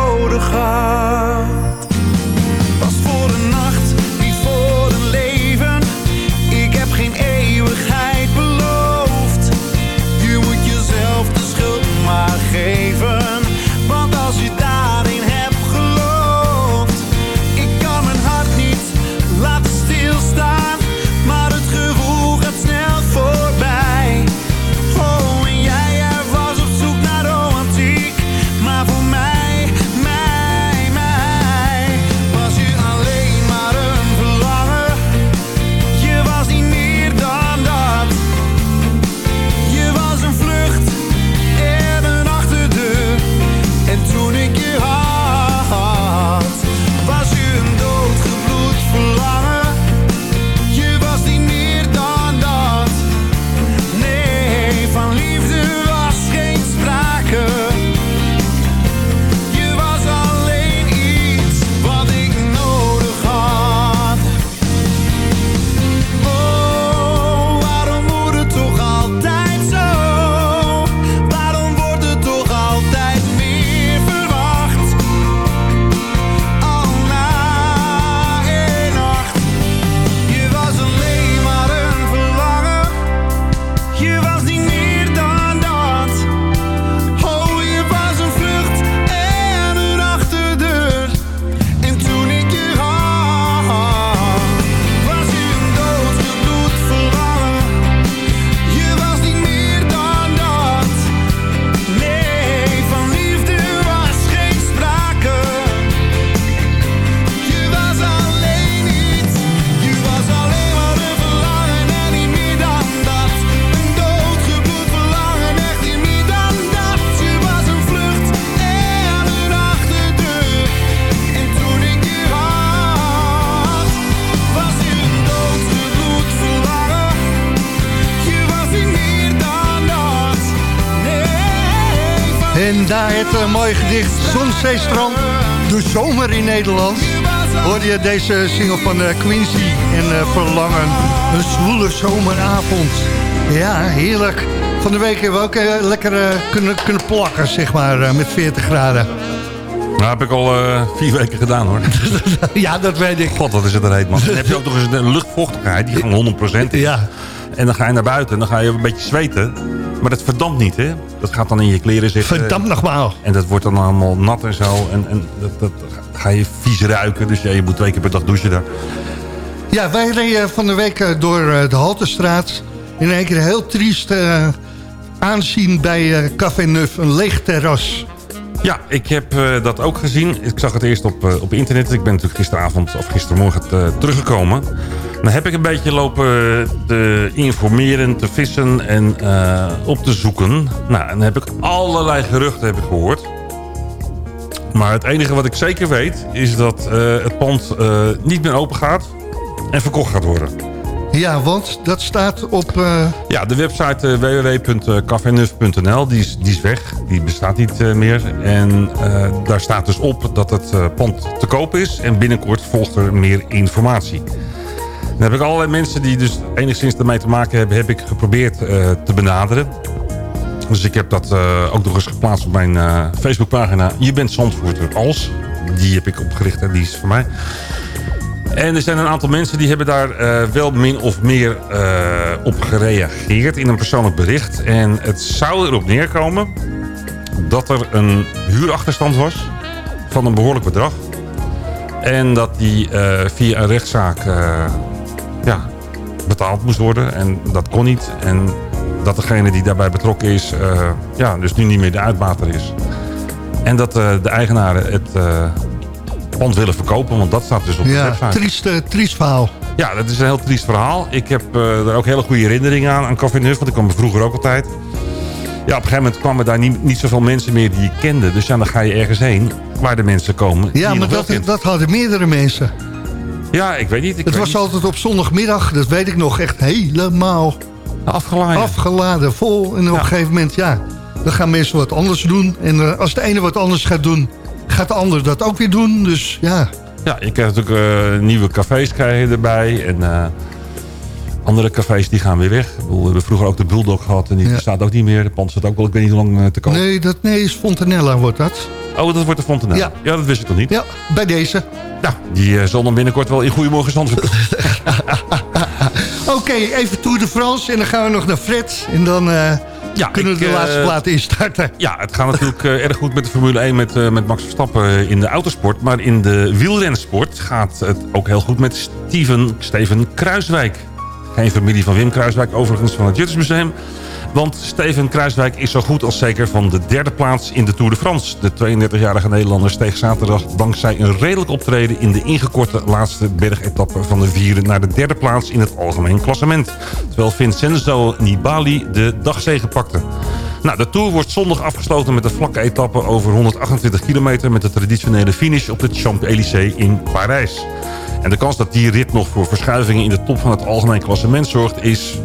[SPEAKER 4] het eh, mooie gedicht Zonzeestrand, de zomer in Nederland. Hoorde je deze single van eh, Quincy en eh, Verlangen. Een zwoele zomeravond. Ja, heerlijk. Van de week hebben we ook lekker kunnen, kunnen plakken, zeg maar, met 40 graden.
[SPEAKER 5] Nou, heb ik al vier weken gedaan hoor.
[SPEAKER 4] ja, dat weet ik.
[SPEAKER 5] God, wat is het er heet man. Dan heb je ook nog eens een luchtvochtigheid die gewoon 100% is.
[SPEAKER 4] Ja.
[SPEAKER 5] En dan ga je naar buiten en dan ga je een beetje zweten. Maar dat verdampt niet hè. Dat gaat dan in je kleren zitten.
[SPEAKER 4] Verdampt nogmaals.
[SPEAKER 5] En dat wordt dan allemaal nat en zo. En, en dat, dat ga je vies ruiken. Dus ja, je moet twee keer per dag douchen daar.
[SPEAKER 4] Ja, wij reden van de week eh, door eh, de Haltestraat. In één keer heel triest eh, aanzien bij Café Neuf, een leeg terras.
[SPEAKER 5] Ja, ik heb eh, dat ook gezien. Ik zag het eerst op, eh, op internet. Ik ben natuurlijk gisteravond of gistermorgen eh, teruggekomen. Dan heb ik een beetje lopen te informeren, te vissen en op te zoeken. Nou, en dan heb ik allerlei geruchten heb ik gehoord. Maar het enige wat ik zeker weet is dat het pand niet meer open gaat en verkocht gaat worden.
[SPEAKER 4] Ja, want dat staat op... eh,
[SPEAKER 5] Ja, de website uh, die is, die is weg. Die bestaat niet eh, meer. En daar staat dus op dat het pand te koop is. En binnenkort volgt er meer informatie. Dan heb ik allerlei mensen die dus enigszins ermee te maken hebben... heb ik geprobeerd te benaderen. Dus ik heb dat ook nog eens geplaatst op mijn Facebookpagina. Je bent Zandvoorter als. Die heb ik opgericht en die is voor mij. En er zijn een aantal mensen die hebben daar eh, wel min of meer eh, op gereageerd in een persoonlijk bericht. En het zou erop neerkomen dat er een huurachterstand was van een behoorlijk bedrag. En dat die eh, via een rechtszaak ja, betaald moest worden. En dat kon niet. En dat degene die daarbij betrokken is, ja, dus nu niet meer de uitbater is. En dat de eigenaren het pand willen verkopen, want dat staat dus op de
[SPEAKER 4] ja,
[SPEAKER 5] website.
[SPEAKER 4] triest, eh, triest verhaal.
[SPEAKER 5] Ja, dat is een heel triest verhaal. Ik heb eh daar ook hele goede herinneringen aan, aan Café Neuf, want ik kwam er vroeger ook altijd. Ja, op een gegeven moment kwamen daar niet, niet zoveel mensen meer die je kende. Dus ja, dan ga je ergens heen waar de mensen komen.
[SPEAKER 4] Ja, maar dat,
[SPEAKER 5] kent.
[SPEAKER 4] dat hadden meerdere mensen.
[SPEAKER 5] Ja, ik weet niet. Ik
[SPEAKER 4] Het
[SPEAKER 5] weet
[SPEAKER 4] was
[SPEAKER 5] niet.
[SPEAKER 4] altijd op zondagmiddag, dat weet ik nog, echt helemaal
[SPEAKER 5] afgeladen,
[SPEAKER 4] afgeladen vol. En op een gegeven moment, ja, dan gaan mensen wat anders doen. En eh, als de ene wat anders gaat doen, gaat de ander dat ook weer doen. Dus ja,
[SPEAKER 5] Ja, je krijgt natuurlijk eh, nieuwe cafés krijg je erbij. En eh, andere cafés die gaan weer weg. Ik bedoel, we hebben vroeger ook de Bulldog gehad en die
[SPEAKER 4] Ja.
[SPEAKER 5] staat ook niet meer. De pand staat ook wel, ik weet niet hoe lang eh, te koop.
[SPEAKER 4] nee, dat, nee, is Fontanella wordt dat.
[SPEAKER 5] Oh, dat wordt de Fontenelle.
[SPEAKER 4] Ja.
[SPEAKER 5] ja, dat wist ik nog niet.
[SPEAKER 4] Ja, bij deze.
[SPEAKER 5] Nou, die zal dan binnenkort wel in Goedemorgen Zandvoort.
[SPEAKER 4] Oké, even Tour de France en dan gaan we nog naar Fred. En dan eh, kunnen we
[SPEAKER 5] ik,
[SPEAKER 4] de
[SPEAKER 5] eh,
[SPEAKER 4] laatste plaat instarten.
[SPEAKER 5] Ja, het gaat natuurlijk eh, erg goed met de Formule 1 met, eh, met Max Verstappen eh, in de autosport. Maar in de wielrensport gaat het ook heel goed met Steven, Steven Kruiswijk. Geen familie van Wim Kruiswijk, overigens van het Juttersmuseum. Want Steven Kruiswijk is zo goed als zeker van de derde plaats in de Tour de France. De 32-jarige Nederlander steeg zaterdag dankzij een redelijk optreden... in de ingekorte laatste bergetappe van de vierde... naar de derde plaats in het algemeen klassement. Terwijl Vincenzo Nibali de dagzegen pakte. Nou, de Tour wordt zondag afgesloten met een vlakke etappe over 128 kilometer... met de traditionele finish op de Champs-Élysées in Parijs. En de kans dat die rit nog voor verschuivingen in de top van het algemeen klassement zorgt is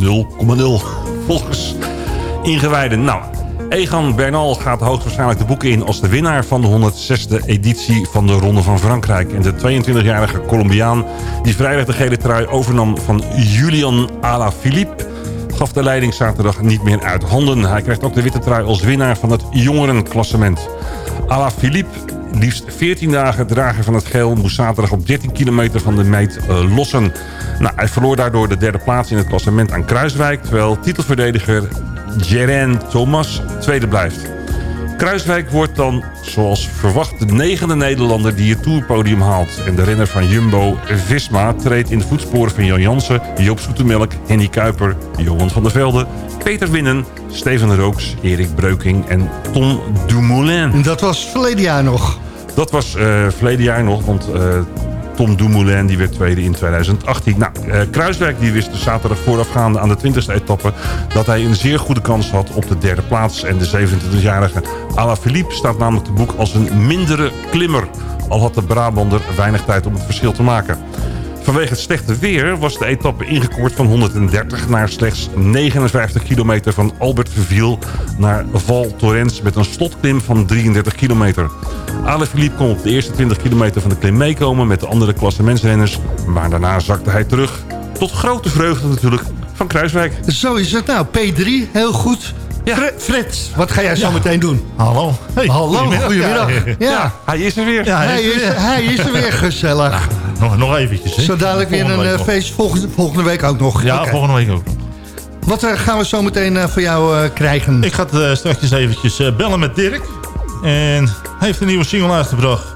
[SPEAKER 5] 0,0 volgens ingewijden. Nou, Egan Bernal gaat hoogstwaarschijnlijk de boeken in als de winnaar van de 106e editie van de Ronde van Frankrijk. En de 22-jarige Colombiaan die vrijdag de gele trui overnam van Julian Alaphilippe gaf de leiding zaterdag niet meer uit handen. Hij krijgt ook de witte trui als winnaar van het jongerenklassement. Alaphilippe liefst 14 dagen drager van het geel moest zaterdag op 13 kilometer van de meet eh, lossen. Nou, hij verloor daardoor de derde plaats in het klassement aan Kruiswijk... terwijl titelverdediger Jeren Thomas tweede blijft. Kruiswijk wordt dan, zoals verwacht, de negende Nederlander die het toerpodium haalt. En de renner van Jumbo-Visma treedt in de voetsporen van Jan Jansen, Joop Zoetemelk, Henny Kuiper, Johan van der Velde, Peter Winnen, Steven Rooks, Erik Breuking en Tom Dumoulin.
[SPEAKER 4] Dat was verleden jaar nog.
[SPEAKER 5] Dat was eh verleden jaar nog, want eh, Tom Dumoulin die werd tweede in 2018. Nou, eh, Kruiswijk die wist de zaterdag voorafgaande aan de 20e etappe... dat hij een zeer goede kans had op de derde plaats. En de 27-jarige Alaphilippe staat namelijk te boek als een mindere klimmer. Al had de Brabander weinig tijd om het verschil te maken. Vanwege het slechte weer was de etappe ingekort van 130 naar slechts 59 kilometer van Albert Verviel naar Val Thorens met een slotklim van 33 kilometer. Alaphilippe kon op de eerste 20 kilometer van de klim meekomen met de andere klassementsrenners, maar daarna zakte hij terug. Tot grote vreugde natuurlijk van Kruiswijk.
[SPEAKER 4] Zo is het nou. P3, heel goed. Fre- Fred, wat ga jij zo
[SPEAKER 5] Ja.
[SPEAKER 4] meteen doen?
[SPEAKER 12] Hallo. Hey,
[SPEAKER 4] Hallo, goedemiddag. Ja,
[SPEAKER 5] Ja, hij is er weer.
[SPEAKER 12] Ja,
[SPEAKER 4] hij, is, hij is er weer gezellig.
[SPEAKER 12] Nog, nog eventjes. hè.
[SPEAKER 4] Zo dadelijk weer een eh, feest. Volgende, volgende week ook nog.
[SPEAKER 12] Ja, volgende week ook.
[SPEAKER 4] Wat eh, gaan we zo meteen eh, voor jou krijgen?
[SPEAKER 12] Ik ga uh, straks eventjes bellen met Dirk. En hij heeft een nieuwe single uitgebracht.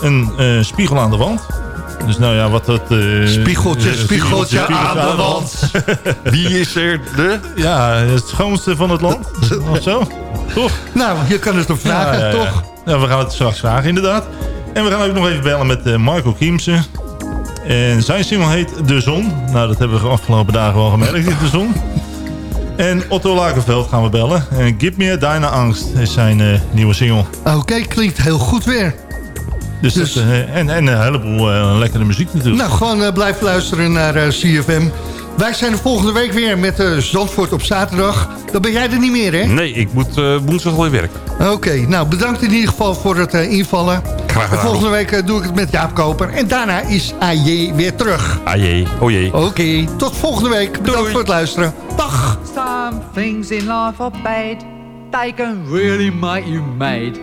[SPEAKER 12] Een spiegel aan de wand. Dus nou ja, wat dat...
[SPEAKER 4] Spiegeltje, spiegeltje aan de wand.
[SPEAKER 5] Wie is er de?
[SPEAKER 12] Ja, het schoonste van het land. of zo. Toch?
[SPEAKER 4] Nou, je kan het hem vragen,
[SPEAKER 12] Ja, ja, ja.
[SPEAKER 4] toch?
[SPEAKER 12] Ja, we gaan het straks vragen, inderdaad. En we gaan ook nog even bellen met eh, Marco Kiemsen. En zijn single heet De Zon. Nou, dat hebben we de afgelopen dagen wel gemerkt, De Zon. En Otto Lagerveld gaan we bellen. En Give Me a Deine Angst is zijn eh, nieuwe single.
[SPEAKER 4] Oké, klinkt heel goed weer.
[SPEAKER 12] Dus,
[SPEAKER 4] Dus-
[SPEAKER 12] dat, eh, en, en een heleboel lekkere muziek natuurlijk.
[SPEAKER 4] Nou, gewoon blijf luisteren naar CFM. Wij zijn er volgende week weer met Zandvoort op zaterdag. Dan ben jij er niet meer, hè?
[SPEAKER 5] Nee, ik moet eh, woensdag alweer werken.
[SPEAKER 4] Oké, nou bedankt in ieder geval voor het invallen.
[SPEAKER 5] Graag
[SPEAKER 4] En
[SPEAKER 5] gedaan.
[SPEAKER 4] volgende week eh, doe ik het met Jaap Koper. En daarna is AJ weer terug.
[SPEAKER 5] Jee, oh jee.
[SPEAKER 4] Oké, tot volgende week. Bedankt voor het luisteren. Dag!
[SPEAKER 13] Some things in life are bad. They can really make you mad.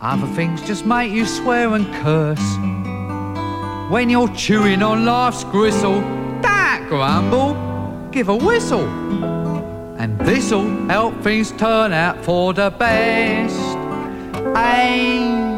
[SPEAKER 13] Other things just make you swear and curse. When you're chewing on life's gristle, don't grumble, give a whistle. And this'll help things turn out for the best. And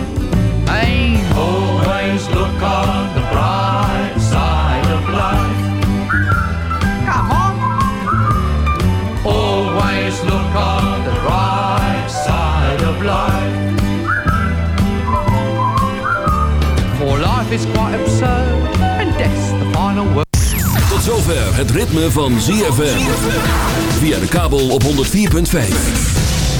[SPEAKER 13] Always look on the bright side of life. Come on. Always look on the bright side of life. For life is quite absurd, and death's the final word.
[SPEAKER 1] Tot zover het ritme van ZFM. Via de kabel op 104.5.